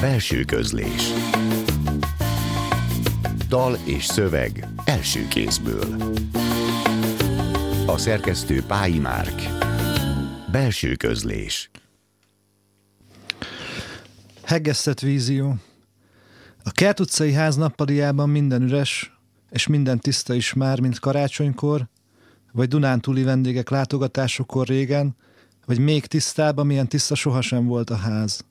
Belső közlés. Dal és szöveg első kézből. A szerkesztő Pályi Márk. Belső közlés. Heggesztett vízió. A Kert utcai ház nappaliában minden üres, és minden tiszta is már, mint karácsonykor, vagy Dunántúli vendégek látogatásokor régen, vagy még tisztább, amilyen tiszta sohasem volt a ház.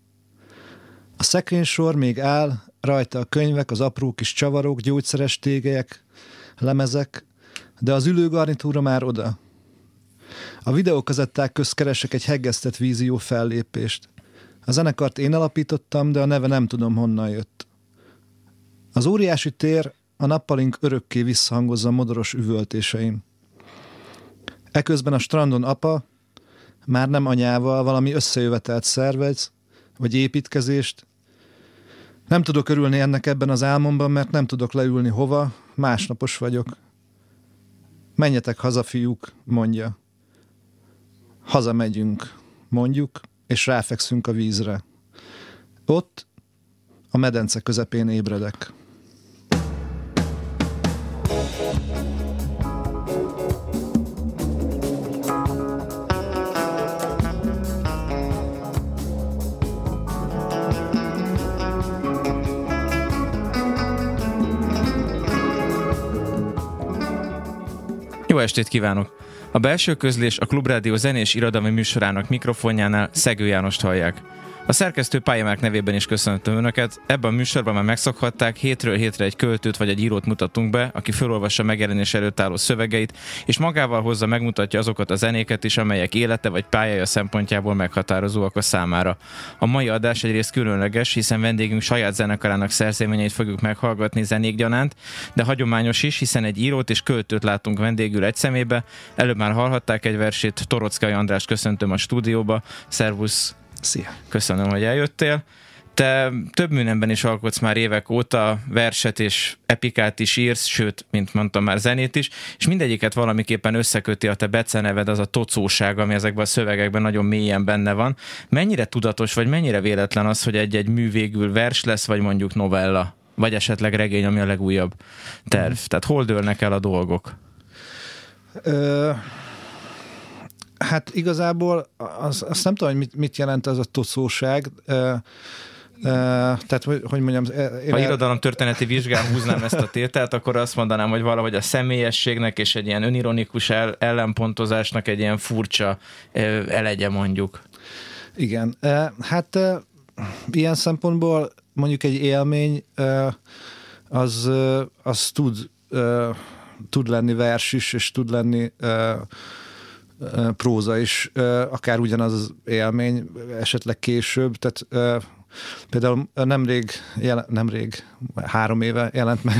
A szekrénysor még áll, rajta a könyvek, az apró kis csavarok, gyógyszeres tégelyek, lemezek, de az ülőgarnitúra már oda. A videókazetták közt keresek egy heggesztett vízió fellépést. A zenekart én alapítottam, de a neve nem tudom honnan jött. Az óriási tér a nappalink örökké visszhangozza modoros üvöltéseim. Eközben a strandon apa, már nem anyával valami összejövetelt szervez, vagy építkezést. Nem tudok örülni ennek ebben az álmomban, mert nem tudok leülni hova, másnapos vagyok. Menjetek haza, fiúk, mondja. Hazamegyünk, mondjuk, és ráfekszünk a vízre. Ott, a medence közepén ébredek. Jó estét kívánok! A belső közlés a Klubrádió zenés irodalmi műsorának mikrofonjánál Szegő Jánost hallják. A szerkesztő pályamák nevében is köszöntöm Önöket. Ebben a műsorban már megszokhatták, hétről hétre egy költőt vagy egy írót mutatunk be, aki felolvassa megjelenés előtt álló szövegeit, és magával hozza megmutatja azokat a zenéket is, amelyek élete vagy pályája szempontjából meghatározóak a számára. A mai adás egyrészt különleges, hiszen vendégünk saját zenekarának szerzeményeit fogjuk meghallgatni zenék gyanánt, de hagyományos is, hiszen egy írót és költőt látunk vendégül egy szemébe. Előbb már hallhatták egy versét, Torockai András köszöntöm a stúdióba. Szervusz, Szia! Köszönöm, hogy eljöttél. Te több mindenben is alkotsz már évek óta, verset és epikát is írsz, sőt, mint mondtam már zenét is, és mindegyiket valamiképpen összeköti a te beceneved, az a tocóság, ami ezekben a szövegekben nagyon mélyen benne van. Mennyire tudatos, vagy mennyire véletlen az, hogy egy-egy mű végül vers lesz, vagy mondjuk novella? Vagy esetleg regény, ami a legújabb terv. Tehát hol dőlnek el a dolgok? Ö, hát igazából az, azt nem tudom, hogy mit, mit jelent az a Uh, tehát, hogy, hogy mondjam... Én ha irodalom történeti vizsgán húznám ezt a tételt, akkor azt mondanám, hogy valahogy a személyességnek és egy ilyen önironikus el, ellenpontozásnak egy ilyen furcsa elegye mondjuk. Igen. Hát ilyen szempontból mondjuk egy élmény az, az tud, tud lenni vers is, és tud lenni próza is, akár ugyanaz az élmény, esetleg később, tehát például nemrég, jelen, nemrég, három éve jelent meg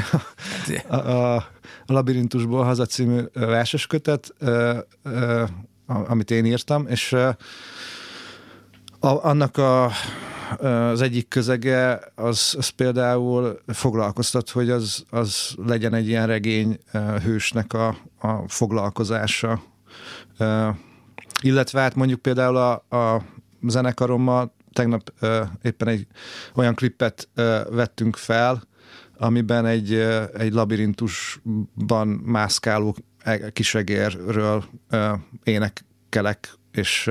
a, a, a Labirintusból haza című verses kötet, amit én írtam, és a, annak a, az egyik közege az, az például foglalkoztat, hogy az, az legyen egy ilyen regény hősnek a, a foglalkozása, illetve hát mondjuk például a, a zenekarommal tegnap éppen egy olyan klippet vettünk fel, amiben egy, egy labirintusban mászkáló e, kisegérről énekelek, és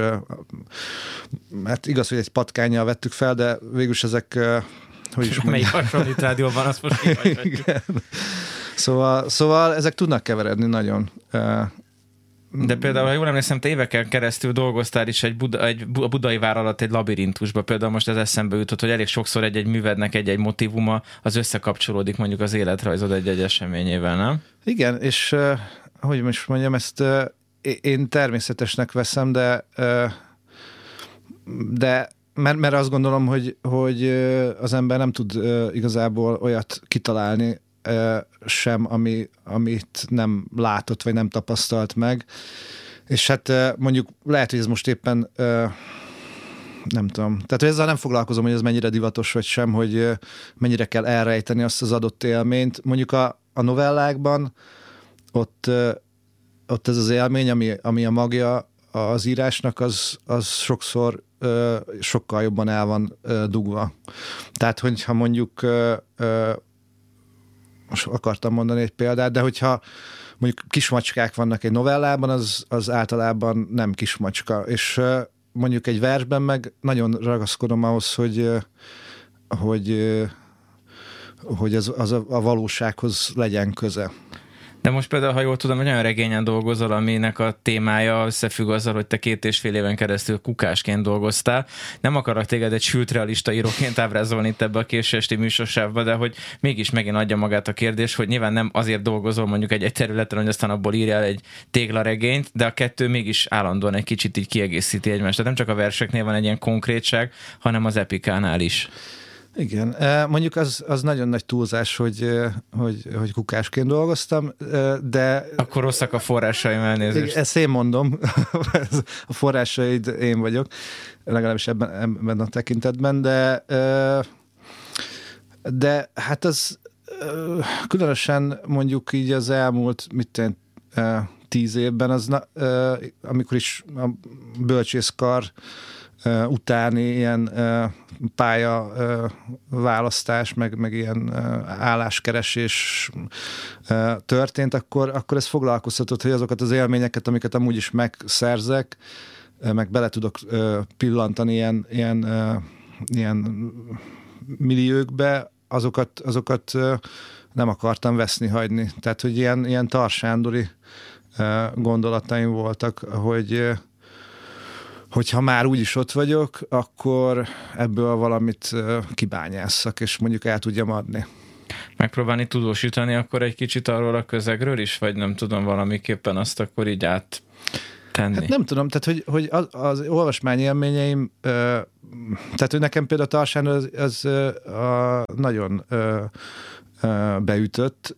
hát igaz, hogy egy patkányjal vettük fel, de végülis ezek hogy is Melyik hasonlít rádióban, azt most. Szóval, szóval ezek tudnak keveredni nagyon. De például, ha jól emlékszem, te éveken keresztül dolgoztál is egy, Buda, egy a budai vár alatt egy labirintusba. Például most ez eszembe jutott, hogy elég sokszor egy-egy művednek egy-egy motivuma az összekapcsolódik mondjuk az életrajzod egy-egy eseményével, nem? Igen, és hogy most mondjam, ezt én természetesnek veszem, de de mert, mert azt gondolom, hogy, hogy az ember nem tud igazából olyat kitalálni, sem, ami, amit nem látott, vagy nem tapasztalt meg. És hát mondjuk lehet, hogy ez most éppen nem tudom. Tehát ezzel nem foglalkozom, hogy ez mennyire divatos, vagy sem, hogy mennyire kell elrejteni azt az adott élményt. Mondjuk a, a novellákban ott, ott ez az élmény, ami, ami a magja az írásnak, az, az sokszor sokkal jobban el van dugva. Tehát, hogyha mondjuk most akartam mondani egy példát, de hogyha mondjuk kismacskák vannak egy novellában, az, az általában nem kismacska, és mondjuk egy versben meg nagyon ragaszkodom ahhoz, hogy hogy, hogy az, az a, a valósághoz legyen köze. De most például, ha jól tudom, hogy olyan regényen dolgozol, aminek a témája összefügg azzal, hogy te két és fél éven keresztül kukásként dolgoztál. Nem akarok téged egy sült realista íróként ábrázolni itt ebbe a későesti műsorsávba, de hogy mégis megint adja magát a kérdés, hogy nyilván nem azért dolgozol mondjuk egy, egy területen, hogy aztán abból írjál egy téglaregényt, de a kettő mégis állandóan egy kicsit így kiegészíti egymást. Tehát nem csak a verseknél van egy ilyen konkrétság, hanem az epikánál is. Igen, mondjuk az, az nagyon nagy túlzás, hogy, hogy, hogy kukásként dolgoztam, de... Akkor rosszak a forrásaim, elnézést. Ezt én mondom, a forrásaid én vagyok, legalábbis ebben, ebben a tekintetben, de de hát az különösen mondjuk így az elmúlt, mit tenni, tíz évben, az, amikor is a bölcsészkar utáni ilyen pálya választás, meg, meg ilyen álláskeresés történt, akkor, akkor ez foglalkoztatott, hogy azokat az élményeket, amiket amúgy is megszerzek, meg bele tudok pillantani ilyen, ilyen, ilyen milliókbe, azokat, azokat nem akartam veszni hagyni. Tehát, hogy ilyen, ilyen tarsándori gondolataim voltak, hogy hogyha már úgyis ott vagyok, akkor ebből valamit kibányásszak, és mondjuk el tudjam adni. Megpróbálni tudósítani akkor egy kicsit arról a közegről is, vagy nem tudom, valamiképpen azt akkor így át tenni? Hát nem tudom, tehát hogy, hogy az, az olvasmány élményeim, tehát hogy nekem például Tarsán az, az a, nagyon beütött,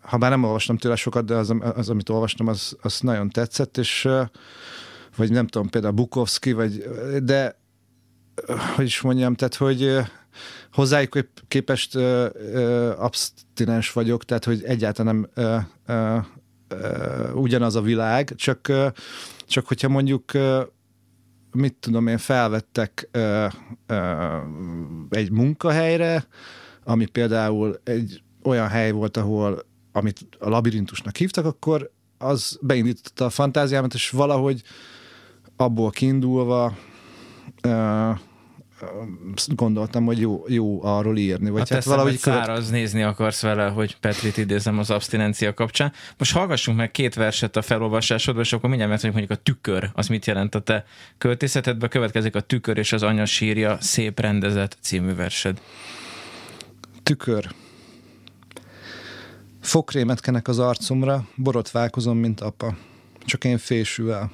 ha bár nem olvastam tőle sokat, de az, az amit olvastam, az, az nagyon tetszett, és vagy nem tudom, például Bukowski, vagy, de hogy is mondjam, tehát, hogy hozzájuk képest ö, ö, abstinens vagyok, tehát, hogy egyáltalán nem ö, ö, ö, ugyanaz a világ, csak, ö, csak hogyha mondjuk ö, mit tudom én, felvettek ö, ö, egy munkahelyre, ami például egy olyan hely volt, ahol amit a labirintusnak hívtak, akkor az beindította a fantáziámat, és valahogy abból kiindulva gondoltam, hogy jó, jó arról írni. Vagy hát, hát valahogy követ... száraz nézni akarsz vele, hogy Petrit idézem az abstinencia kapcsán. Most hallgassunk meg két verset a felolvasásodban, és akkor mindjárt megtudjuk, mondjuk a tükör, az mit jelent a te költészetedben. Következik a tükör és az anya sírja, szép rendezett című versed. Tükör. Fokrémet kenek az arcomra, borotválkozom, mint apa. Csak én fésül el.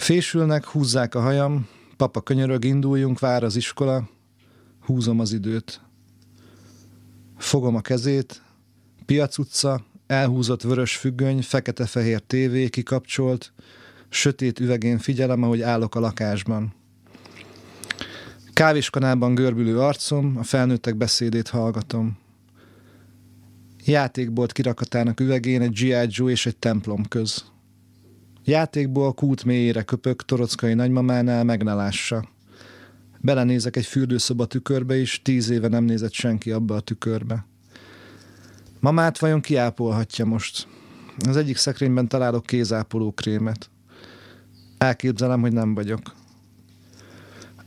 Fésülnek, húzzák a hajam, papa könyörög, induljunk, vár az iskola, húzom az időt. Fogom a kezét, piac utca, elhúzott vörös függöny, fekete-fehér tévé kikapcsolt, sötét üvegén figyelem, ahogy állok a lakásban. Kávéskanálban görbülő arcom, a felnőttek beszédét hallgatom. Játékbolt kirakatának üvegén egy G.I. Joe és egy templom köz. Játékból kút mélyére köpök torockai nagymamánál, meg ne lássa. Belenézek egy fürdőszoba tükörbe is, tíz éve nem nézett senki abba a tükörbe. Mamát vajon kiápolhatja most? Az egyik szekrényben találok kézápoló krémet. Elképzelem, hogy nem vagyok.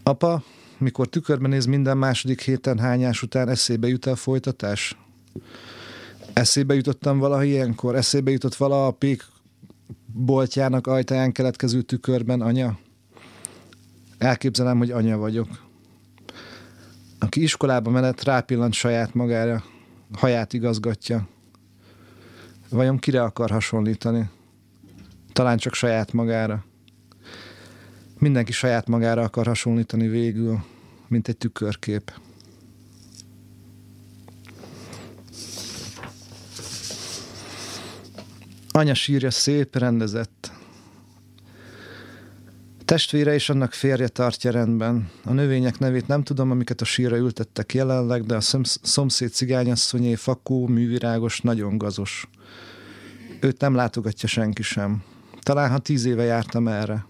Apa, mikor tükörben néz minden második héten hányás után eszébe jut a folytatás? Eszébe jutottam valaha ilyenkor, eszébe jutott valaha a pék boltjának ajtaján keletkező tükörben anya? Elképzelem, hogy anya vagyok. Aki iskolába menet, rápillant saját magára, haját igazgatja. Vajon kire akar hasonlítani? Talán csak saját magára. Mindenki saját magára akar hasonlítani végül, mint egy tükörkép. Anya sírja szép, rendezett. Testvére és annak férje tartja rendben. A növények nevét nem tudom, amiket a sírra ültettek jelenleg, de a szomszéd cigányasszonyé fakó, művirágos, nagyon gazos. Őt nem látogatja senki sem. Talán ha tíz éve jártam erre.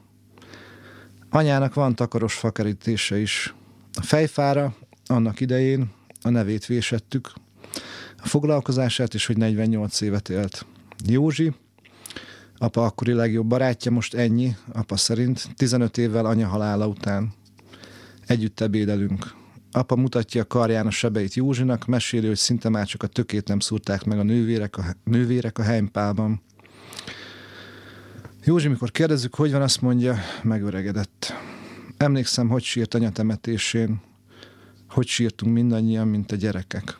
Anyának van takaros fakerítése is. A fejfára annak idején a nevét vésettük, a foglalkozását is, hogy 48 évet élt. Józsi, apa akkori legjobb barátja, most ennyi, apa szerint, 15 évvel anya halála után. Együtt ebédelünk. Apa mutatja karján a sebeit Józsinak, meséli, hogy szinte már csak a tökét nem szúrták meg a nővérek a, nővérek a heimpában. Józsi, mikor kérdezzük, hogy van, azt mondja, megöregedett. Emlékszem, hogy sírt anya temetésén, hogy sírtunk mindannyian, mint a gyerekek.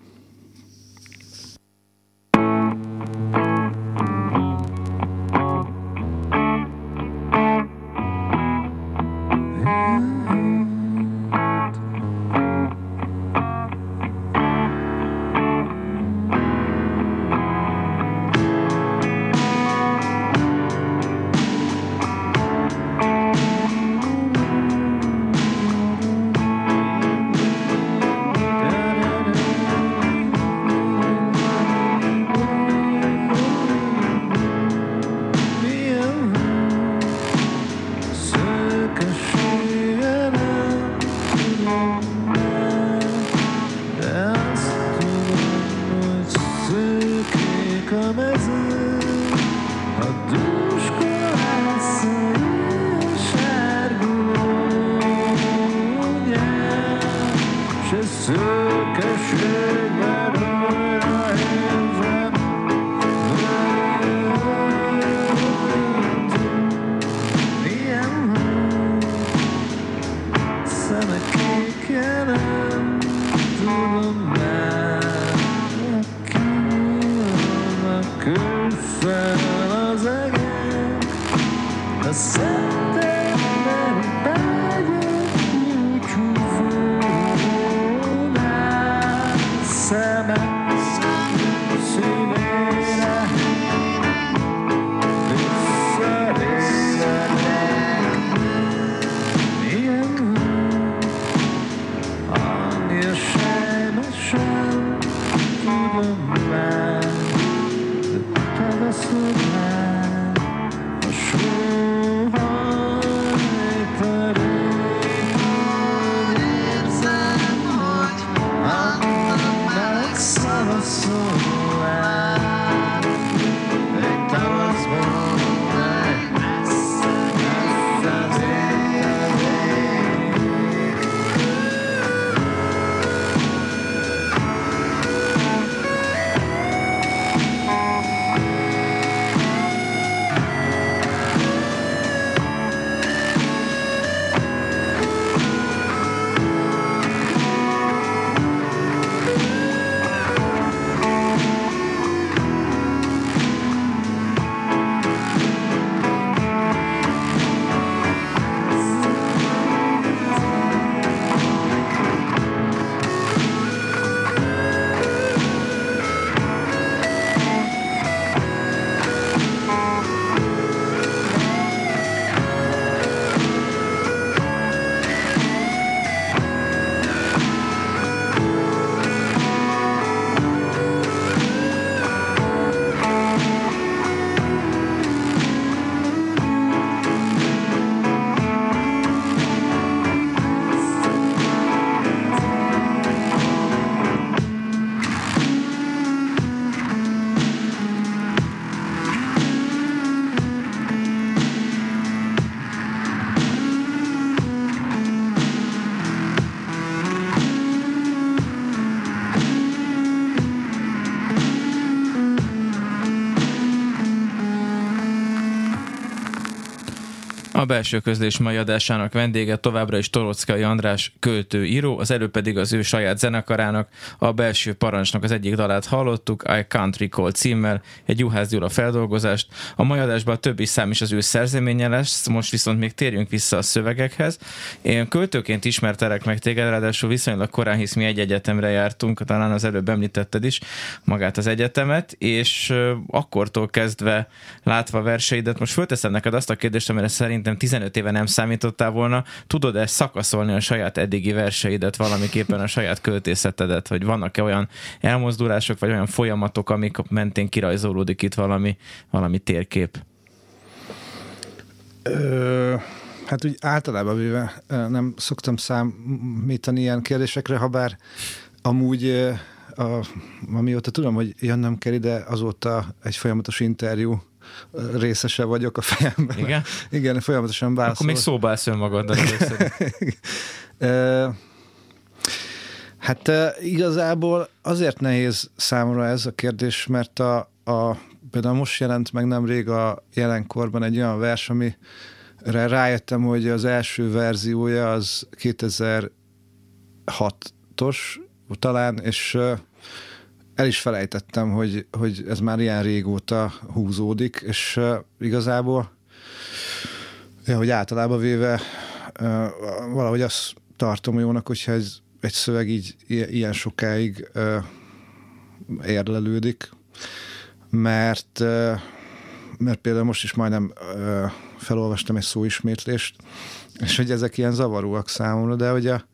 A belső közlés mai adásának vendége továbbra is Torockai András költő író, az előbb pedig az ő saját zenekarának, a belső parancsnak az egyik dalát hallottuk, I Can't Recall címmel, egy Juhász Gyula feldolgozást. A mai adásban a többi szám is az ő szerzeménye lesz, most viszont még térjünk vissza a szövegekhez. Én költőként ismertelek meg téged, ráadásul viszonylag korán, hisz mi egy egyetemre jártunk, talán az előbb említetted is magát az egyetemet, és akkortól kezdve látva verseidet, most fölteszem neked azt a kérdést, amire szerintem szerintem 15 éve nem számítottál volna. Tudod-e szakaszolni a saját eddigi verseidet, valamiképpen a saját költészetedet, hogy vannak-e olyan elmozdulások, vagy olyan folyamatok, amik mentén kirajzolódik itt valami, valami térkép? Ö, Hát úgy általában véve nem szoktam számítani ilyen kérdésekre, ha bár amúgy a, amióta tudom, hogy jönnöm kell ide, azóta egy folyamatos interjú részese vagyok a fejemben. Igen? Igen, folyamatosan válaszol. Akkor még szóba állsz önmagaddal Hát igazából azért nehéz számomra ez a kérdés, mert a, a például most jelent meg nemrég a jelenkorban egy olyan vers, amire rájöttem, hogy az első verziója az 2006-os talán, és el is felejtettem, hogy, hogy ez már ilyen régóta húzódik, és igazából, ja, hogy általában véve valahogy azt tartom jónak, hogyha ez egy szöveg így ilyen sokáig érlelődik, mert, mert például most is majdnem felolvastam egy szóismétlést, és hogy ezek ilyen zavaróak számomra, de hogy a,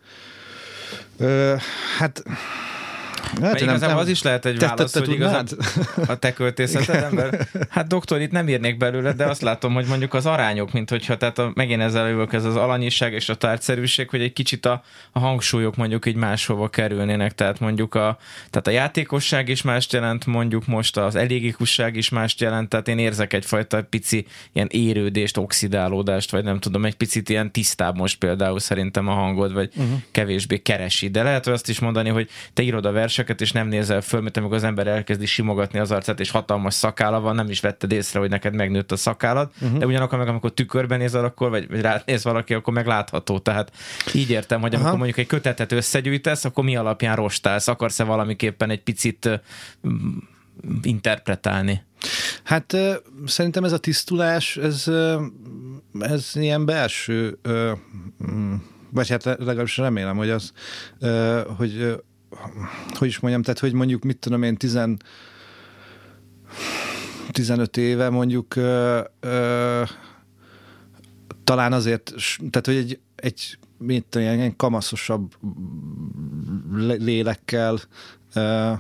hát Hát, igazából nem, az is lehet egy válasz, hogy igazán a te költészeted ember. Hát doktor, itt nem írnék belőle, de azt látom, hogy mondjuk az arányok, mint hogyha, tehát a, megint ezzel jövök, ez az alanyiság és a tárgyszerűség, hogy egy kicsit a, a hangsúlyok mondjuk így máshova kerülnének, tehát mondjuk a, tehát a játékosság is mást jelent, mondjuk most az elégikusság is mást jelent, tehát én érzek egyfajta pici ilyen érődést, oxidálódást, vagy nem tudom, egy picit ilyen tisztább most például szerintem a hangod, vagy uh-huh. kevésbé keresi, de lehet azt is mondani, hogy te írod a vers verseket, és nem nézel föl, mint amikor az ember elkezdi simogatni az arcát, és hatalmas szakála van, nem is vetted észre, hogy neked megnőtt a szakálad, uh-huh. de ugyanakkor meg amikor tükörben nézel, akkor, vagy, vagy néz valaki, akkor meg látható. Tehát így értem, hogy amikor Aha. mondjuk egy kötetet összegyűjtesz, akkor mi alapján rostálsz? Akarsz-e valamiképpen egy picit interpretálni? Hát szerintem ez a tisztulás, ez, ez ilyen belső, vagy hát legalábbis remélem, hogy az, hogy hogy is mondjam, tehát hogy mondjuk, mit tudom én, tizen, 15 éve mondjuk ö, ö, talán azért, tehát hogy egy, egy mit tudom, ilyen kamaszosabb lélekkel ö,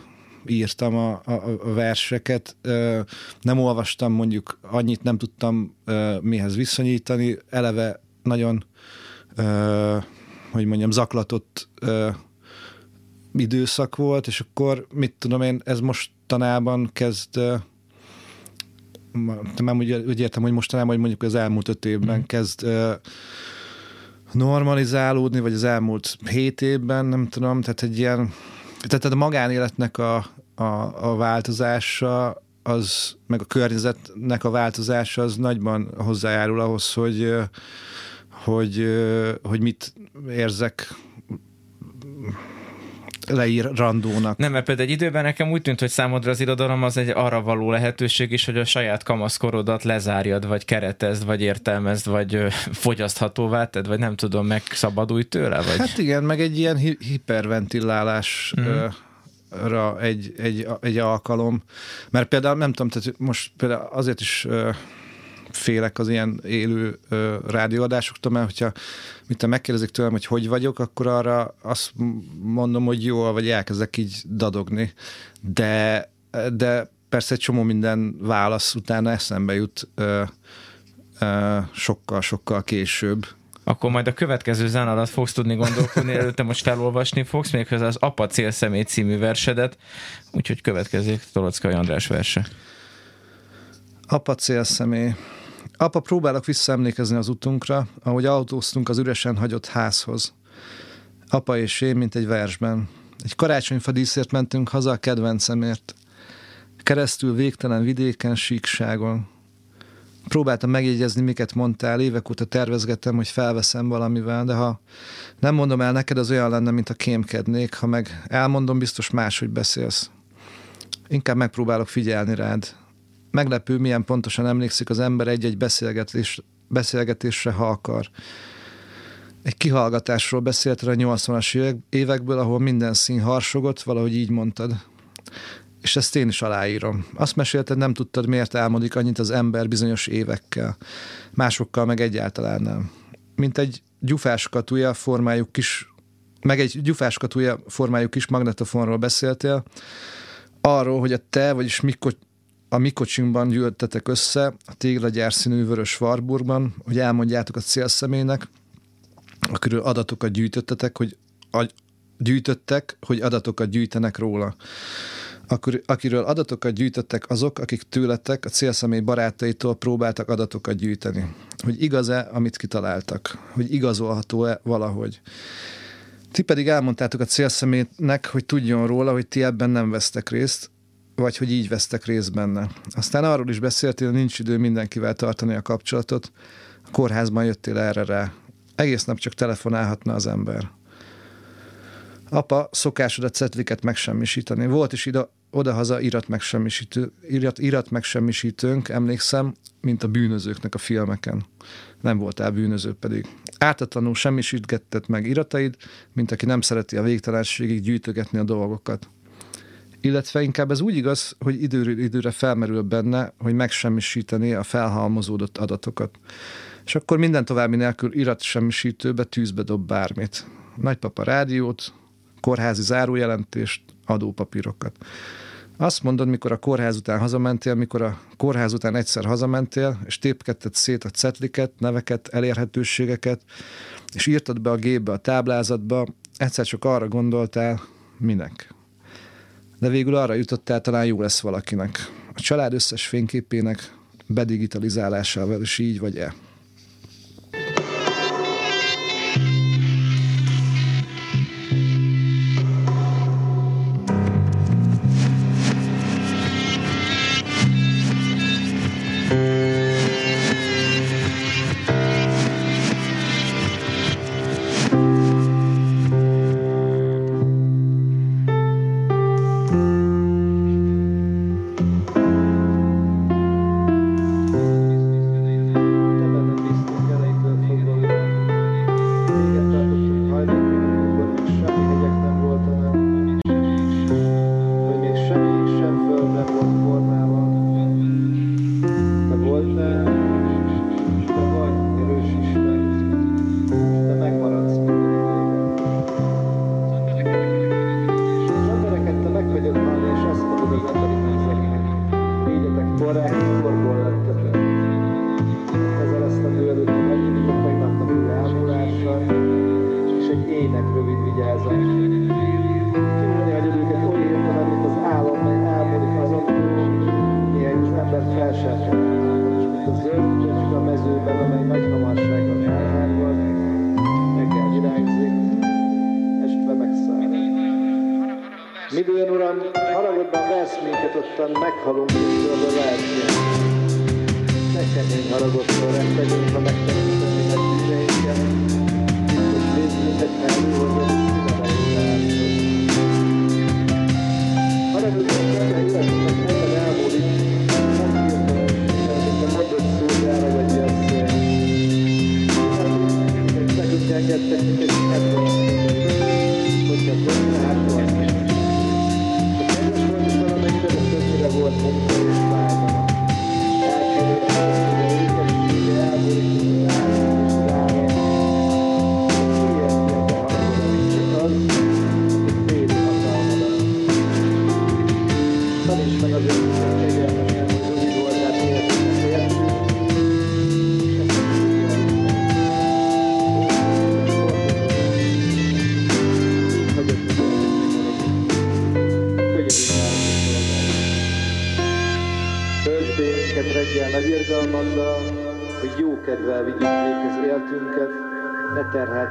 írtam a, a, a verseket. Ö, nem olvastam mondjuk, annyit nem tudtam ö, mihez viszonyítani, eleve nagyon ö, hogy mondjam, zaklatott ö, időszak volt, és akkor mit tudom én, ez mostanában kezd nem úgy, úgy értem, hogy mostanában, hogy mondjuk az elmúlt öt évben mm. kezd normalizálódni, vagy az elmúlt hét évben, nem tudom, tehát egy ilyen, tehát a magánéletnek a, a, a változása, az, meg a környezetnek a változása az nagyban hozzájárul ahhoz, hogy, hogy, hogy mit érzek leírandónak. Nem, mert például egy időben nekem úgy tűnt, hogy számodra az irodalom az egy arra való lehetőség is, hogy a saját kamaszkorodat lezárjad, vagy keretezd, vagy értelmezd, vagy ö, fogyaszthatóvá tedd, vagy nem tudom, megszabadulj tőle? Vagy? Hát igen, meg egy ilyen hi- hiperventilálás mm. ö, ra egy, egy, egy alkalom. Mert például nem tudom, tehát most például azért is ö, félek az ilyen élő ö, rádióadásoktól, mert hogyha mit megkérdezik tőlem, hogy hogy vagyok, akkor arra azt mondom, hogy jó, vagy elkezdek így dadogni. De, de persze egy csomó minden válasz utána eszembe jut ö, ö, sokkal, sokkal később. Akkor majd a következő zán alatt fogsz tudni gondolkodni, előtte most felolvasni fogsz, méghozzá az Apa célszemély című versedet, úgyhogy következik Tolockai András verse. Apa célszemély. Apa, próbálok visszaemlékezni az utunkra, ahogy autóztunk az üresen hagyott házhoz. Apa és én, mint egy versben. Egy karácsonyfa díszért mentünk haza a kedvencemért. Keresztül végtelen vidéken, síkságon. Próbáltam megjegyezni, miket mondtál, évek óta tervezgettem, hogy felveszem valamivel, de ha nem mondom el neked, az olyan lenne, mint a kémkednék, ha meg elmondom, biztos máshogy beszélsz. Inkább megpróbálok figyelni rád, meglepő, milyen pontosan emlékszik az ember egy-egy beszélgetés, beszélgetésre, ha akar. Egy kihallgatásról beszéltél a 80-as évekből, ahol minden szín harsogott, valahogy így mondtad. És ezt én is aláírom. Azt mesélted, nem tudtad, miért álmodik annyit az ember bizonyos évekkel. Másokkal meg egyáltalán nem. Mint egy gyufáskatúja formájú kis meg egy gyufáskatúja formájú kis magnetofonról beszéltél, arról, hogy a te, vagyis mikor a mi kocsinkban gyűltetek össze a téglagyárszínű vörös Warburgban, hogy elmondjátok a célszemélynek, akiről adatokat gyűjtöttetek, hogy gyűjtöttek, hogy adatokat gyűjtenek róla. Akkor, akiről adatokat gyűjtöttek azok, akik tőletek a célszemély barátaitól próbáltak adatokat gyűjteni. Hogy igaz-e, amit kitaláltak? Hogy igazolható-e valahogy? Ti pedig elmondtátok a célszemélynek, hogy tudjon róla, hogy ti ebben nem vesztek részt, vagy hogy így vesztek részt benne. Aztán arról is beszéltél, hogy nincs idő mindenkivel tartani a kapcsolatot. A kórházban jöttél erre rá. Egész nap csak telefonálhatna az ember. Apa, szokásod a cetliket megsemmisíteni. Volt is ide, odahaza irat megsemmisítő, irat, irat megsemmisítőnk, emlékszem, mint a bűnözőknek a filmeken. Nem voltál bűnöző pedig. Ártatlanul semmisítgetted meg irataid, mint aki nem szereti a végtelenségig gyűjtögetni a dolgokat. Illetve inkább ez úgy igaz, hogy időről időre felmerül benne, hogy megsemmisíteni a felhalmozódott adatokat. És akkor minden további nélkül iratsemmisítőbe tűzbe dob bármit. Nagypapa rádiót, kórházi zárójelentést, adópapírokat. Azt mondod, mikor a kórház után hazamentél, mikor a kórház után egyszer hazamentél, és tépkedted szét a cetliket, neveket, elérhetőségeket, és írtad be a gépbe, a táblázatba, egyszer csak arra gondoltál, minek. De végül arra jutottál, talán jó lesz valakinek. A család összes fényképének bedigitalizálásával, és így vagy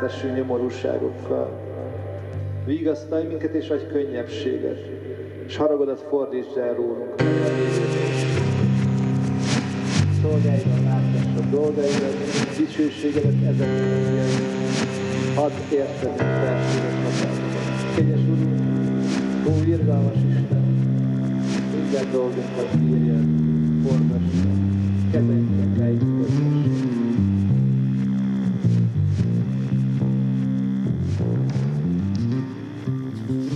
terheltessünk nyomorúságokkal. Vigasztalj minket és adj könnyebbséget, és haragodat fordítsd el rólunk. Szolgáljon látássad dolgaidat, dicsőségedet ezek Hadd érted felséget határodat. Kegyes Urunk, ó irgalmas Isten, minden dolgunkat írjad, forgassa, kezeinkben lejtkozás.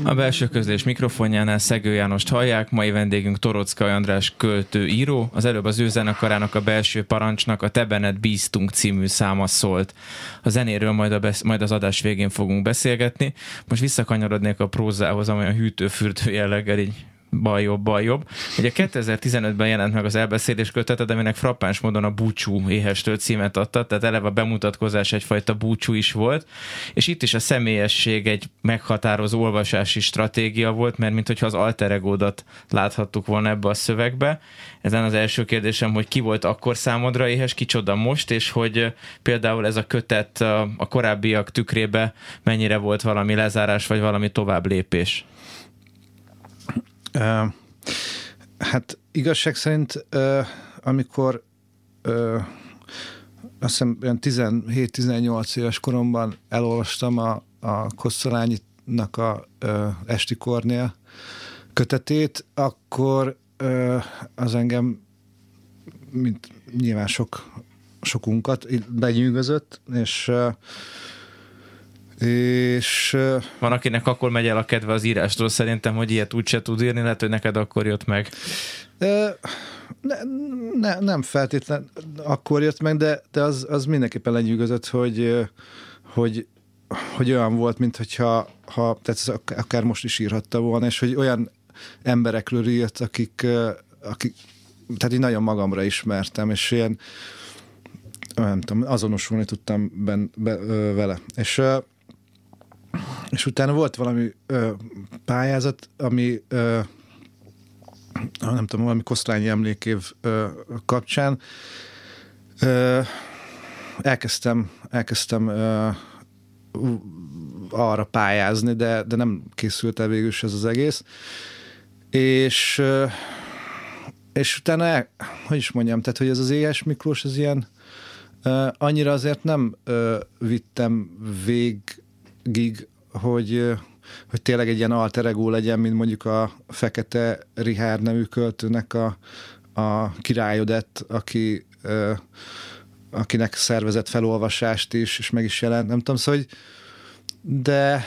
A belső közlés mikrofonjánál Szegő Jánost hallják, mai vendégünk Torocka András költő író. Az előbb az ő zenekarának a belső parancsnak a Tebenet bíztunk című száma szólt. A zenéről majd, a besz- majd az adás végén fogunk beszélgetni. Most visszakanyarodnék a prózához, amely a hűtő-fürdő jelleggel így bal jobb, bal jobb. Ugye 2015-ben jelent meg az elbeszélés köteted, aminek frappáns módon a búcsú éhestől címet adta, tehát eleve a bemutatkozás egyfajta búcsú is volt, és itt is a személyesség egy meghatározó olvasási stratégia volt, mert mintha az alter egódat láthattuk volna ebbe a szövegbe. Ezen az első kérdésem, hogy ki volt akkor számodra éhes, kicsoda most, és hogy például ez a kötet a korábbiak tükrébe mennyire volt valami lezárás, vagy valami tovább lépés? Hát igazság szerint, amikor azt hiszem 17-18 éves koromban elolvastam a, a Kosszolányinak a uh, Esti Kornél kötetét, akkor az engem, mint nyilván sok, sokunkat benyűgözött, és uh, és... Van, akinek akkor megy el a kedve az írástól, szerintem, hogy ilyet úgyse tud írni, lehet, hogy neked akkor jött meg. Ne, ne, nem feltétlen akkor jött meg, de, de az, az mindenképpen lenyűgözött, hogy, hogy, hogy olyan volt, mint hogyha ha, tehát akár most is írhatta volna, és hogy olyan emberekről írt, akik, akik tehát így nagyon magamra ismertem, és ilyen nem tudom, azonosulni tudtam ben, be, ö, vele. És és utána volt valami ö, pályázat, ami ö, nem tudom, valami Kosztrányi emlékév ö, kapcsán ö, elkezdtem, elkezdtem ö, arra pályázni, de, de nem készült el végül ez az egész. És és utána, hogy is mondjam, tehát, hogy ez az éhes Miklós, ez ilyen uh, annyira azért nem uh, vittem végig hogy, hogy tényleg egy ilyen alter ego legyen, mint mondjuk a Fekete Rihár nevű költőnek a, a királyodett, aki akinek szervezett felolvasást is, és meg is jelent, nem tudom, szóval, hogy de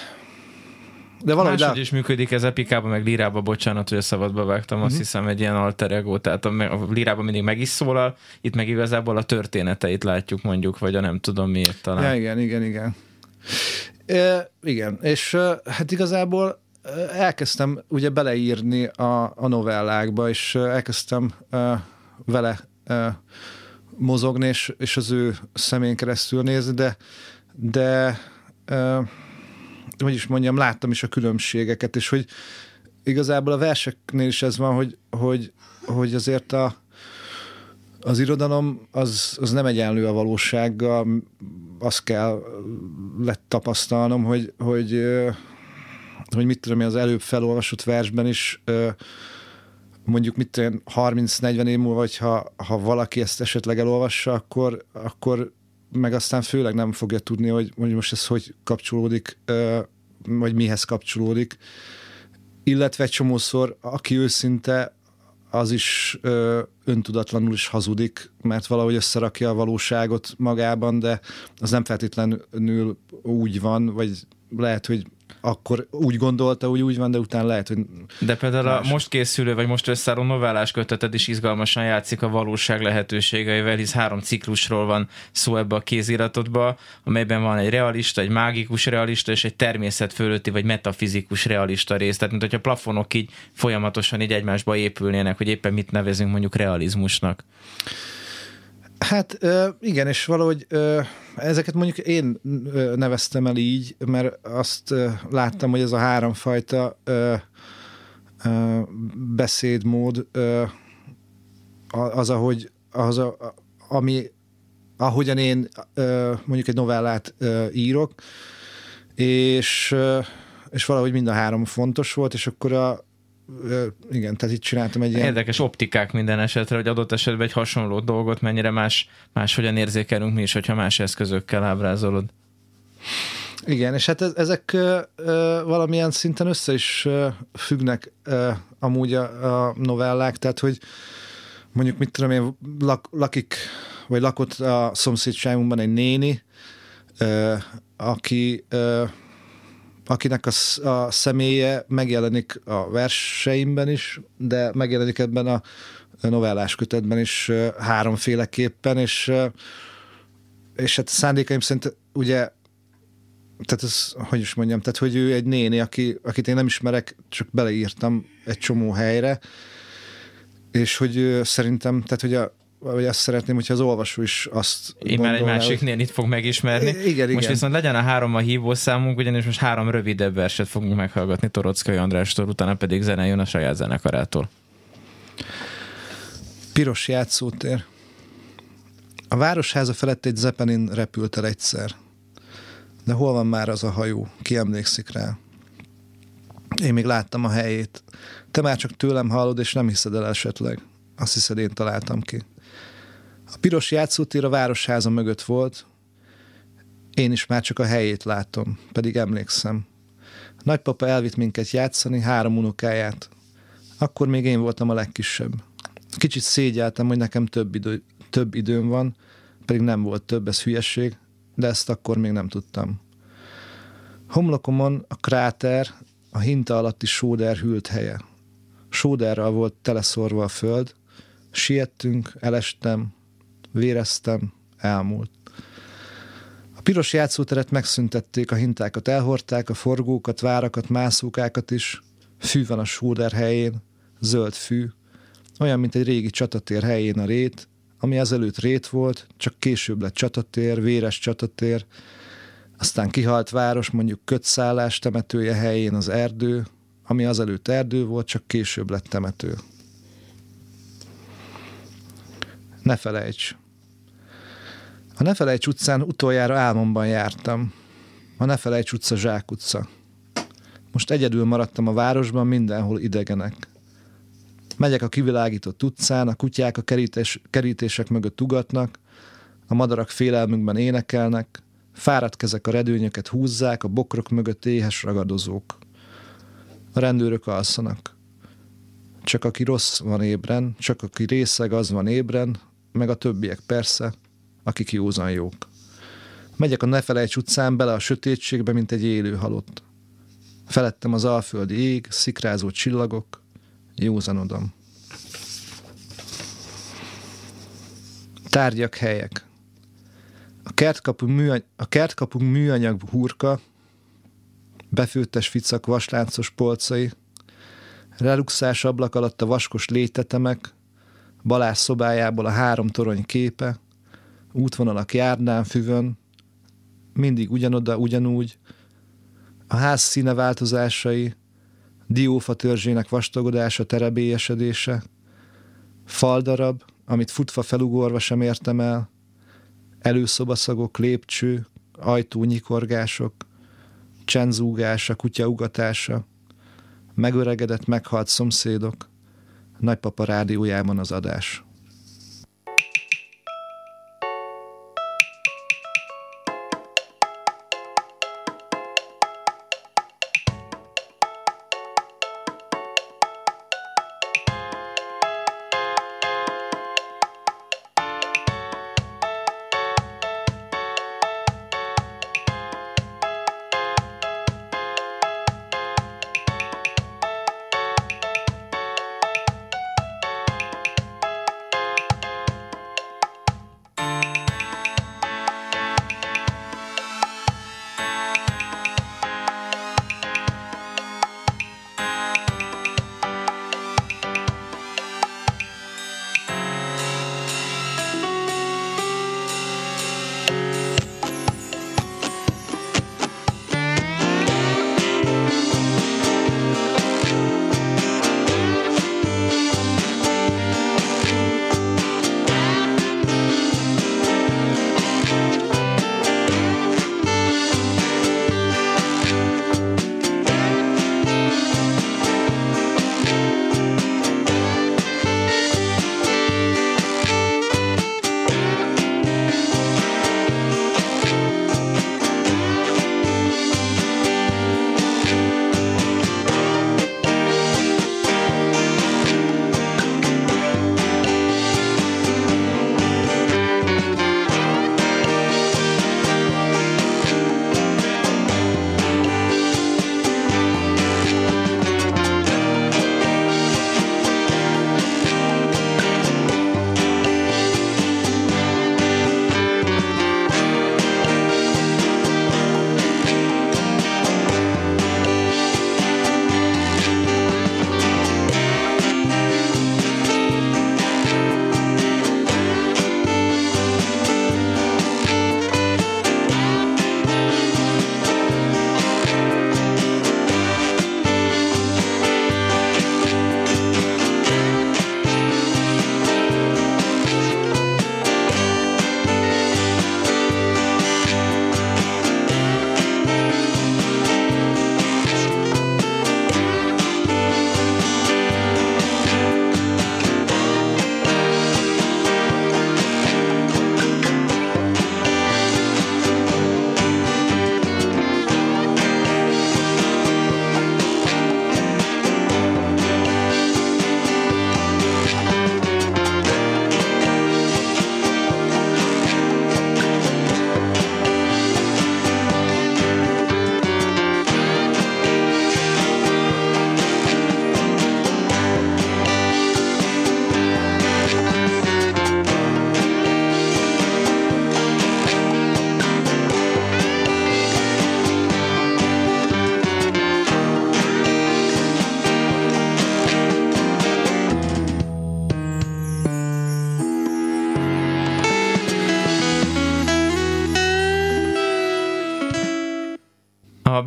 de valahogy Máshogy is működik ez epikában, meg lírában, bocsánat, hogy a szabadba vágtam, uh-huh. azt mhm. hiszem egy ilyen alter ego, tehát a, a lírában mindig meg is szólal, itt meg igazából a történeteit látjuk mondjuk, vagy a nem tudom miért talán. Ja, igen, igen, igen. E, igen, és hát igazából elkezdtem ugye beleírni a, a novellákba, és elkezdtem e, vele e, mozogni, és, és az ő szemén keresztül nézni, de, de e, hogy is mondjam, láttam is a különbségeket, és hogy igazából a verseknél is ez van, hogy, hogy, hogy azért a, az irodalom az, az nem egyenlő a valósággal, azt kell lett tapasztalnom, hogy, hogy, hogy mit tudom, az előbb felolvasott versben is mondjuk mit tudom, 30-40 év múlva, hogyha ha valaki ezt esetleg elolvassa, akkor, akkor meg aztán főleg nem fogja tudni, hogy, hogy most ez hogy kapcsolódik, vagy mihez kapcsolódik. Illetve egy csomószor, aki őszinte, az is ö, öntudatlanul is hazudik, mert valahogy összerakja a valóságot magában, de az nem feltétlenül úgy van, vagy lehet, hogy akkor úgy gondolta, hogy úgy van, de utána lehet, hogy... De például a most készülő, vagy most összeálló novellás köteted is izgalmasan játszik a valóság lehetőségeivel, hisz három ciklusról van szó ebbe a kéziratodba, amelyben van egy realista, egy mágikus realista, és egy természet fölötti, vagy metafizikus realista rész. Tehát, mint hogyha plafonok így folyamatosan így egymásba épülnének, hogy éppen mit nevezünk mondjuk realizmusnak. Hát igen, és valahogy ezeket mondjuk én neveztem el így, mert azt láttam, hogy ez a háromfajta beszédmód az, ahogy az, a, ami ahogyan én mondjuk egy novellát írok, és, és valahogy mind a három fontos volt, és akkor a, igen, tehát itt csináltam egy ilyen... Érdekes optikák minden esetre, hogy adott esetben egy hasonló dolgot mennyire más, más hogyan érzékelünk mi is, hogyha más eszközökkel ábrázolod. Igen, és hát ezek ö, ö, valamilyen szinten össze is ö, függnek ö, amúgy a, a novellák, tehát hogy mondjuk mit tudom én, lak, lakik, vagy lakott a szomszédságunkban egy néni, ö, aki ö, akinek a, a személye megjelenik a verseimben is, de megjelenik ebben a novellás kötetben is háromféleképpen, és, és hát szándékaim szerint ugye tehát ez, hogy is mondjam, tehát hogy ő egy néni, aki, akit én nem ismerek, csak beleírtam egy csomó helyre, és hogy szerintem, tehát hogy a, vagy azt szeretném, hogyha az olvasó is azt Én már egy másik hogy... nénit fog megismerni. Igen, igen. Most viszont legyen a három a hívószámunk, ugyanis most három rövidebb verset fogunk meghallgatni Torockai Andrástól, utána pedig zene jön a saját zenekarától. Piros játszótér. A városháza felett egy Zeppelin repült el egyszer. De hol van már az a hajó? Ki emlékszik rá? Én még láttam a helyét. Te már csak tőlem hallod, és nem hiszed el esetleg. Azt hiszed, én találtam ki. A piros játszótér a városháza mögött volt, én is már csak a helyét látom, pedig emlékszem. Nagypapa elvitt minket játszani, három unokáját. Akkor még én voltam a legkisebb. Kicsit szégyeltem, hogy nekem több, idő, több időm van, pedig nem volt több, ez hülyeség, de ezt akkor még nem tudtam. Homlokomon a kráter, a hinta alatti sóder hűlt helye. Sóderral volt teleszorva a föld, siettünk, elestem, véreztem, elmúlt. A piros játszóteret megszüntették, a hintákat elhordták, a forgókat, várakat, mászókákat is. Fű van a sóder helyén, zöld fű, olyan, mint egy régi csatatér helyén a rét, ami ezelőtt rét volt, csak később lett csatatér, véres csatatér, aztán kihalt város, mondjuk kötszállás temetője helyén az erdő, ami azelőtt erdő volt, csak később lett temető. Ne felejts. A Ne felejts utcán utoljára álmomban jártam. A Ne felejts utca Zsák utca. Most egyedül maradtam a városban, mindenhol idegenek. Megyek a kivilágított utcán, a kutyák a kerítés, kerítések mögött ugatnak, a madarak félelmünkben énekelnek, fáradt kezek a redőnyöket húzzák, a bokrok mögött éhes ragadozók. A rendőrök alszanak. Csak aki rossz van ébren, csak aki részeg az van ébren, meg a többiek persze, akik józan jók. Megyek a Nefelejts utcán bele a sötétségbe, mint egy élő halott. Felettem az alföldi ég, szikrázó csillagok, józanodom. Tárgyak, helyek. A kertkapu, műany- a kertkapu műanyag hurka, befőttes ficak vasláncos polcai, reluxás ablak alatt a vaskos létetemek, Balázs szobájából a három torony képe, útvonalak járdán, füvön, mindig ugyanoda, ugyanúgy, a ház színe változásai, diófa törzsének vastagodása, terebélyesedése, faldarab, amit futva felugorva sem értem el, előszobaszagok, lépcső, ajtó nyikorgások, csenzúgása, kutyaugatása, megöregedett, meghalt szomszédok, nagypapa rádiójában az adás.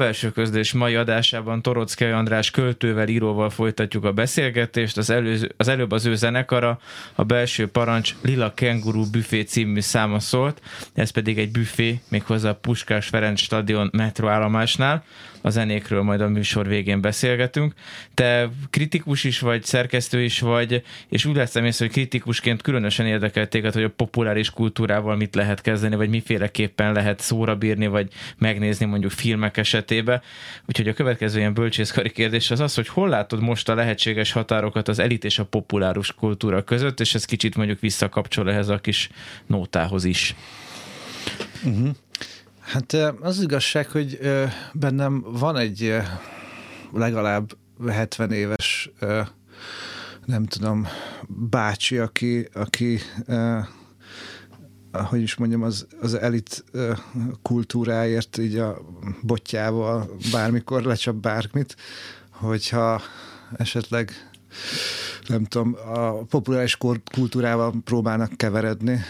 Belső közlés mai adásában Torockai András költővel, íróval folytatjuk a beszélgetést. Az, előző, az előbb az ő zenekara, a belső parancs Lila Kenguru Büfé című száma szólt, ez pedig egy büfé, méghozzá a Puskás Ferenc stadion metroállomásnál a zenékről majd a műsor végén beszélgetünk. Te kritikus is vagy, szerkesztő is vagy, és úgy lesz észre, hogy kritikusként különösen érdekelt téged, hogy a populáris kultúrával mit lehet kezdeni, vagy miféleképpen lehet szóra bírni, vagy megnézni mondjuk filmek esetében. Úgyhogy a következő ilyen bölcsészkari kérdés az az, hogy hol látod most a lehetséges határokat az elit és a populáris kultúra között, és ez kicsit mondjuk visszakapcsol ehhez a kis nótához is. Uh-huh. Hát az igazság, hogy bennem van egy legalább 70 éves nem tudom, bácsi, aki, aki hogy is mondjam, az, az elit kultúráért így a botjával bármikor lecsap bármit, hogyha esetleg nem tudom, a populáris kultúrával próbálnak keveredni,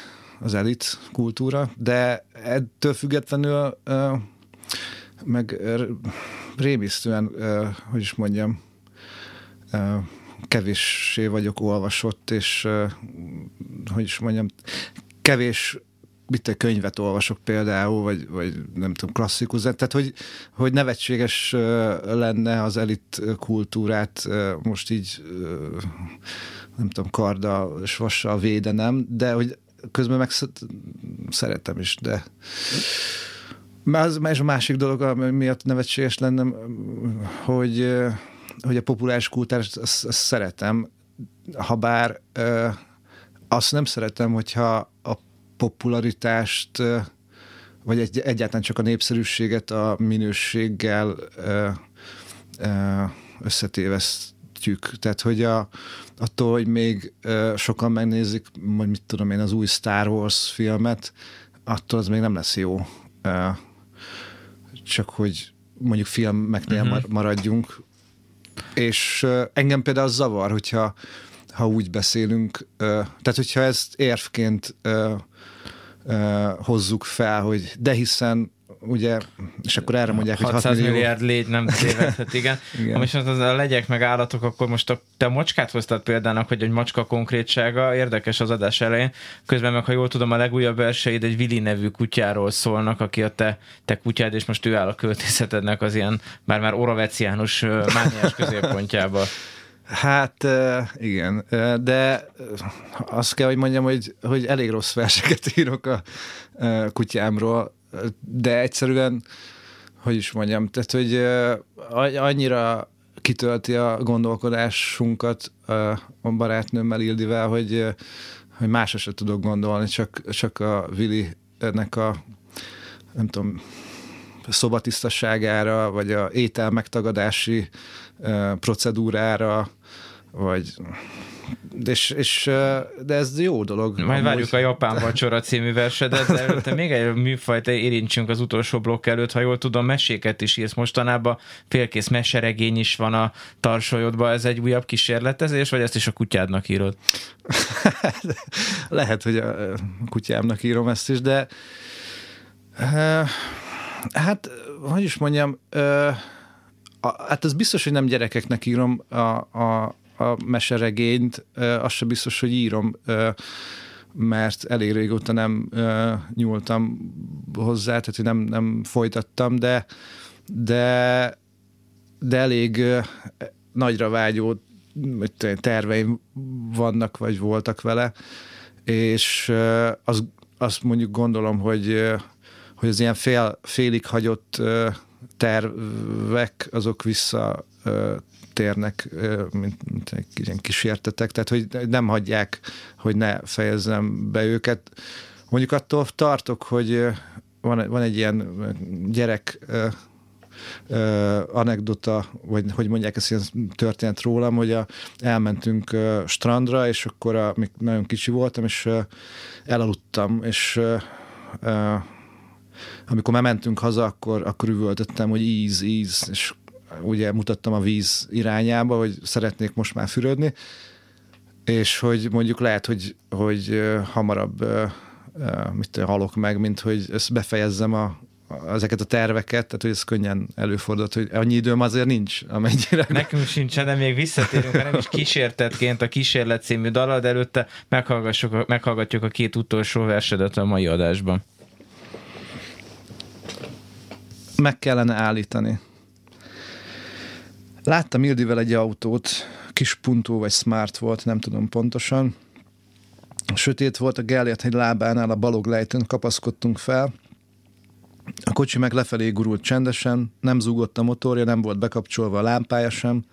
az elit kultúra, de ettől függetlenül meg rémisztően, hogy is mondjam, kevéssé vagyok olvasott, és hogy is mondjam, kevés mit könyvet olvasok például, vagy, vagy nem tudom, klasszikus, tehát hogy, hogy nevetséges lenne az elit kultúrát most így nem tudom, karda és vassal védenem, de hogy közben meg szeretem is, de az, és a másik dolog, ami miatt nevetséges lenne, hogy, hogy a populáris azt szeretem, ha bár azt nem szeretem, hogyha a popularitást vagy egy, egyáltalán csak a népszerűséget a minőséggel összetévesztjük. Tehát, hogy a, attól, hogy még sokan megnézik, vagy mit tudom én, az új Star Wars filmet, attól az még nem lesz jó. Csak hogy mondjuk filmeknél uh-huh. maradjunk. És engem például az zavar, hogyha ha úgy beszélünk, tehát hogyha ezt érvként hozzuk fel, hogy de hiszen ugye, és akkor erre mondják, 600 hogy 6 millió... milliárd légy nem tévedhet, igen. igen. Ha most az a legyek meg állatok, akkor most a, te a macskát hoztad példának, hogy egy macska konkrétsága, érdekes az adás elején, közben meg, ha jól tudom, a legújabb verseid egy Vili nevű kutyáról szólnak, aki a te, te kutyád, és most ő áll a költészetednek az ilyen, már már oraveciánus mániás középpontjába. Hát igen, de azt kell, hogy mondjam, hogy, hogy elég rossz verseket írok a kutyámról, de egyszerűen, hogy is mondjam, tehát, hogy annyira kitölti a gondolkodásunkat a barátnőmmel, Ildivel, hogy, hogy másra se tudok gondolni, csak, csak a Vili ennek a nem tudom, szobatisztasságára, vagy a étel megtagadási procedúrára, vagy és, és, de ez jó dolog. Majd amúgy. várjuk a Japán Vacsora című versedet, de előtte még egy műfajt érintsünk az utolsó blokk előtt, ha jól tudom, meséket is írsz mostanában, félkész meseregény is van a tarsolyodban, ez egy újabb kísérletezés, vagy ezt is a kutyádnak írod? Lehet, hogy a kutyámnak írom ezt is, de hát, hogy is mondjam, hát ez biztos, hogy nem gyerekeknek írom a, a, a meseregényt, az sem biztos, hogy írom, mert elég régóta nem nyúltam hozzá, tehát nem, nem folytattam, de, de, de elég nagyra vágyó terveim vannak, vagy voltak vele, és az, azt mondjuk gondolom, hogy, hogy az ilyen fél, félig hagyott tervek, azok vissza térnek, mint, mint egy ilyen kísértetek, tehát hogy nem hagyják, hogy ne fejezzem be őket. Mondjuk attól tartok, hogy van, van egy ilyen gyerek anekdota, vagy hogy mondják ezt ilyen történet rólam, hogy a, elmentünk strandra, és akkor a, még nagyon kicsi voltam, és elaludtam, és amikor már mentünk haza, akkor, akkor üvöltöttem, hogy íz, íz, és ugye mutattam a víz irányába, hogy szeretnék most már fürödni, és hogy mondjuk lehet, hogy, hogy hamarabb mit tudom, halok meg, mint hogy ezt befejezzem a, ezeket a terveket, tehát hogy ez könnyen előfordult, hogy annyi időm azért nincs, amennyire. Nekünk sincsen, de még visszatérünk, hanem is kísértetként a Kísérlet című dalad, előtte meghallgassuk, meghallgatjuk a két utolsó versedet a mai adásban. Meg kellene állítani. Láttam Ildivel egy autót, kis puntó vagy smart volt, nem tudom pontosan. Sötét volt, a Gellért egy lábánál a baloglejtőn kapaszkodtunk fel, a kocsi meg lefelé gurult csendesen, nem zúgott a motorja, nem volt bekapcsolva a lámpája sem,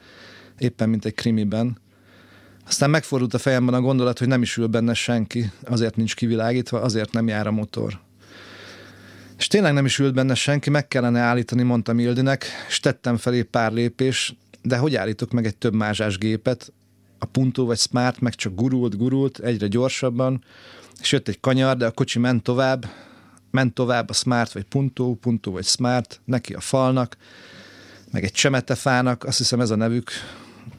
éppen mint egy krimiben. Aztán megfordult a fejemben a gondolat, hogy nem is ül benne senki, azért nincs kivilágítva, azért nem jár a motor. És tényleg nem is ült benne senki, meg kellene állítani, mondtam Ildinek, és tettem felé pár lépés, de hogy állítok meg egy több mázsás gépet? A Punto vagy Smart meg csak gurult, gurult, egyre gyorsabban, és jött egy kanyar, de a kocsi ment tovább, ment tovább a Smart vagy Punto, Punto vagy Smart, neki a falnak, meg egy csemetefának, azt hiszem ez a nevük,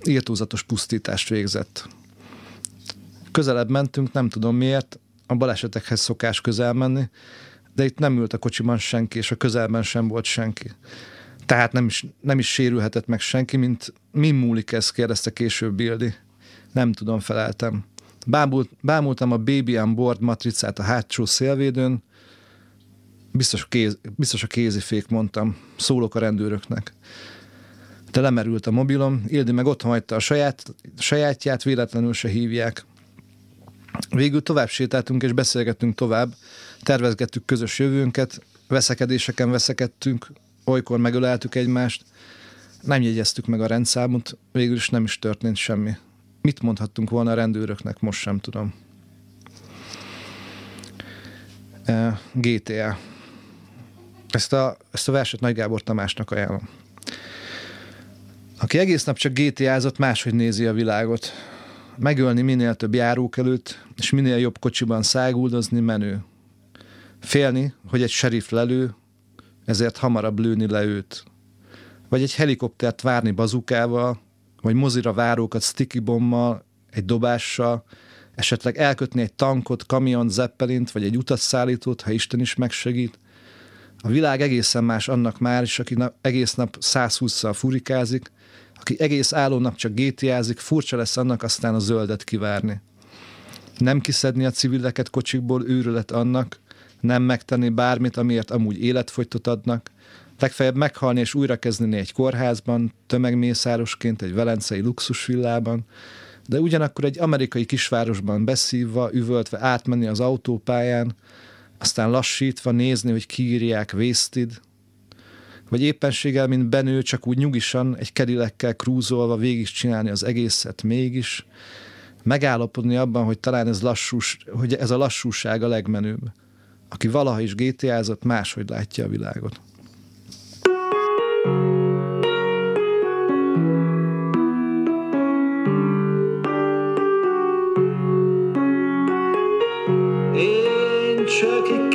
írtózatos pusztítást végzett. Közelebb mentünk, nem tudom miért, a balesetekhez szokás közel menni, de itt nem ült a kocsiban senki, és a közelben sem volt senki. Tehát nem is, nem is sérülhetett meg senki, mint mi múlik ez, kérdezte később Bildi. Nem tudom, feleltem. Bámult, bámultam a on Board matricát a hátsó szélvédőn, biztos, kéz, biztos a kézifék, mondtam, szólok a rendőröknek. De lemerült a mobilom, Ildi meg ott hagyta a saját, sajátját, véletlenül se hívják. Végül tovább sétáltunk és beszélgettünk tovább, tervezgettük közös jövőnket, veszekedéseken veszekedtünk, olykor megöleltük egymást, nem jegyeztük meg a rendszámot, végül is nem is történt semmi. Mit mondhattunk volna a rendőröknek, most sem tudom. GTA. Ezt a, ezt a verset Nagy Gábor Tamásnak ajánlom. Aki egész nap csak GTA-zott, máshogy nézi a világot. Megölni minél több járók előtt, és minél jobb kocsiban száguldozni menő. Félni, hogy egy sheriff lelő, ezért hamarabb lőni le őt. Vagy egy helikoptert várni bazukával, vagy mozira várókat sticky bommal, egy dobással, esetleg elkötni egy tankot, kamion, zeppelint, vagy egy utasszállítót, ha Isten is megsegít. A világ egészen más annak már is, aki nap, egész nap 120-szal furikázik, aki egész álló nap csak gétiázik, furcsa lesz annak aztán a zöldet kivárni. Nem kiszedni a civileket kocsikból őrület annak, nem megtenni bármit, amiért amúgy életfogytot adnak, legfeljebb meghalni és újrakezdeni egy kórházban, tömegmészárosként egy velencei luxusvillában, de ugyanakkor egy amerikai kisvárosban beszívva, üvöltve átmenni az autópályán, aztán lassítva nézni, hogy kiírják Wasted, vagy éppenséggel, mint Benő, csak úgy nyugisan, egy kedilekkel krúzolva végig csinálni az egészet mégis, megállapodni abban, hogy talán ez, lassús, hogy ez a lassúság a legmenőbb. Aki valaha is GTA-zott, máshogy látja a világot. az orvosok, ó,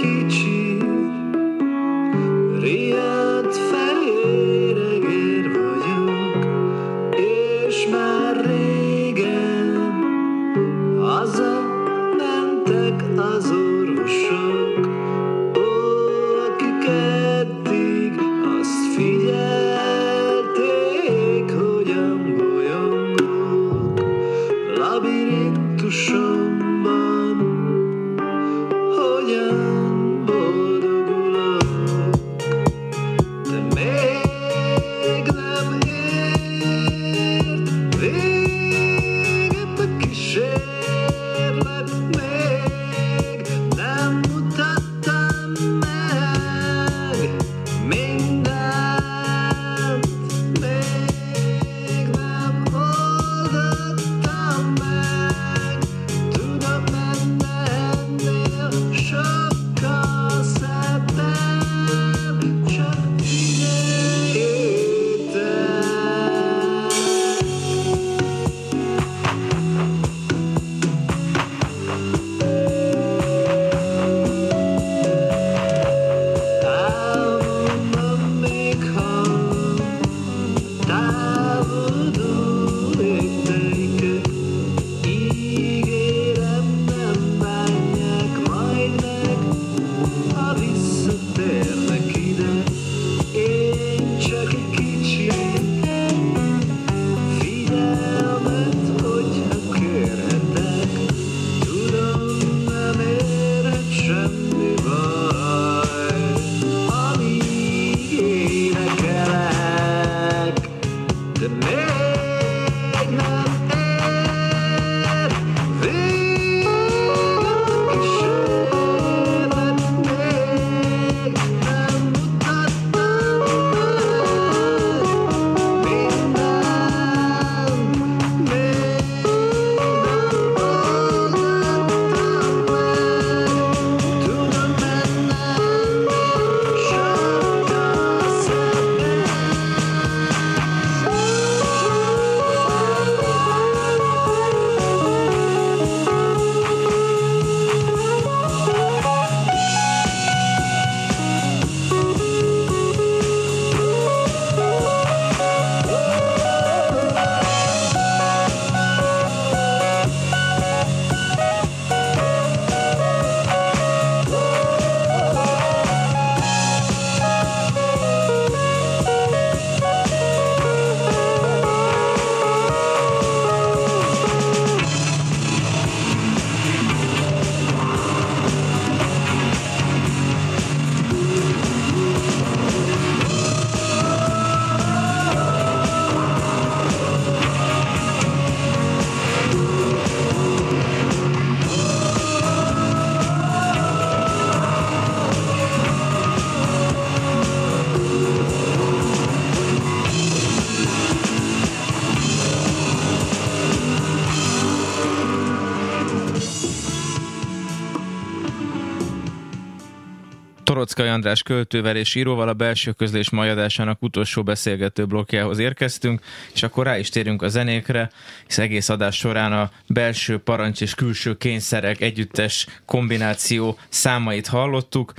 Torockai András költővel és íróval a belső közlés majadásának utolsó beszélgető blokkjához érkeztünk, és akkor rá is térünk a zenékre, hisz egész adás során a belső parancs és külső kényszerek együttes kombináció számait hallottuk.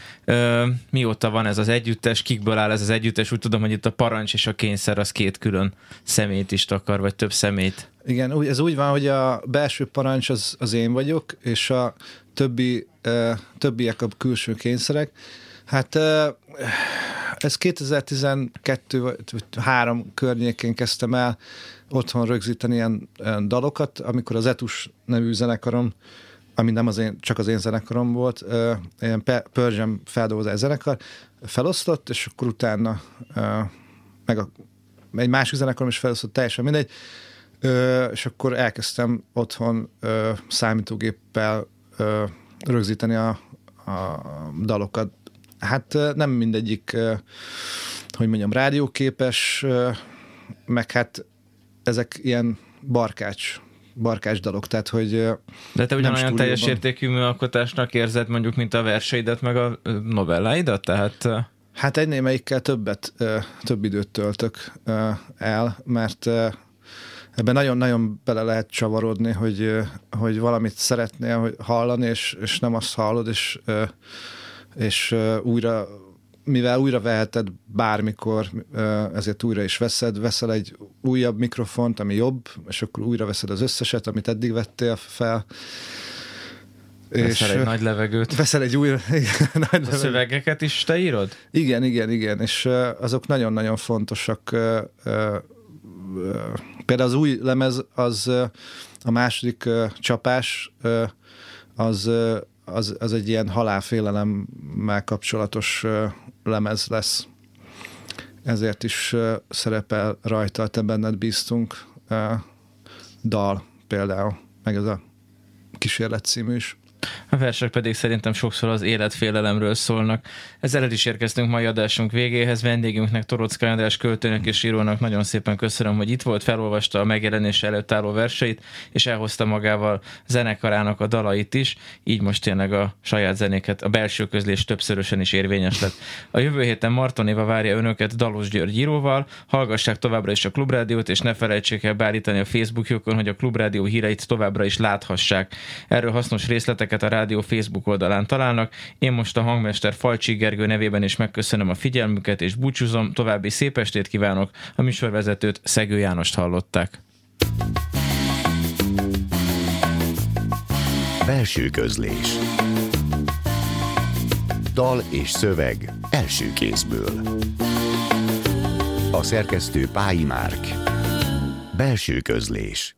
Mióta van ez az együttes, kikből áll ez az együttes? Úgy tudom, hogy itt a parancs és a kényszer az két külön szemét is takar, vagy több szemét. Igen, ez úgy van, hogy a belső parancs az, az én vagyok, és a többi, többiek a külső kényszerek. Hát ez 2012 vagy 3 környékén kezdtem el otthon rögzíteni ilyen, ilyen dalokat, amikor az Etus nevű zenekarom, ami nem az én, csak az én zenekarom volt, ilyen Persian feldolgozás zenekar, felosztott, és akkor utána meg a, egy másik zenekarom is felosztott, teljesen mindegy, és akkor elkezdtem otthon számítógéppel rögzíteni a, a dalokat. Hát nem mindegyik, hogy mondjam, rádióképes, meg hát ezek ilyen barkács barkács dalok, tehát hogy De te ugyanolyan teljes értékű műalkotásnak érzed mondjuk, mint a verseidet, meg a novelláidat, tehát... Hát egy némelyikkel többet, több időt töltök el, mert ebben nagyon-nagyon bele lehet csavarodni, hogy, hogy valamit szeretnél hallani, és, és nem azt hallod, és, és újra mivel újra veheted bármikor, ezért újra is veszed, veszel egy újabb mikrofont, ami jobb, és akkor újra veszed az összeset, amit eddig vettél fel. Veszel és egy nagy levegőt. Veszel egy új nagy a levegőt. szövegeket is te írod? Igen, igen, igen, és azok nagyon-nagyon fontosak például az új lemez, az a második csapás, az, az, az egy ilyen halálfélelemmel kapcsolatos lemez lesz. Ezért is szerepel rajta, te benned bíztunk dal például, meg ez a kísérlet című is. A versek pedig szerintem sokszor az életfélelemről szólnak. Ezzel el is érkeztünk mai adásunk végéhez. Vendégünknek, Torocka András költőnek és írónak nagyon szépen köszönöm, hogy itt volt, felolvasta a megjelenés előtt álló verseit, és elhozta magával zenekarának a dalait is, így most tényleg a saját zenéket, a belső közlés többszörösen is érvényes lett. A jövő héten Marton Éva várja önöket Dalos György íróval, hallgassák továbbra is a Klubrádiót, és ne felejtsék el beállítani a Facebookjukon, hogy a Klubrádió híreit továbbra is láthassák. Erről hasznos részletek a rádió Facebook oldalán találnak. Én most a hangmester Falcsi Gergő nevében is megköszönöm a figyelmüket, és búcsúzom. További szép estét kívánok. A műsorvezetőt Szegő Jánost hallották. Belső közlés Dal és szöveg első kézből A szerkesztő Pályi Márk Belső közlés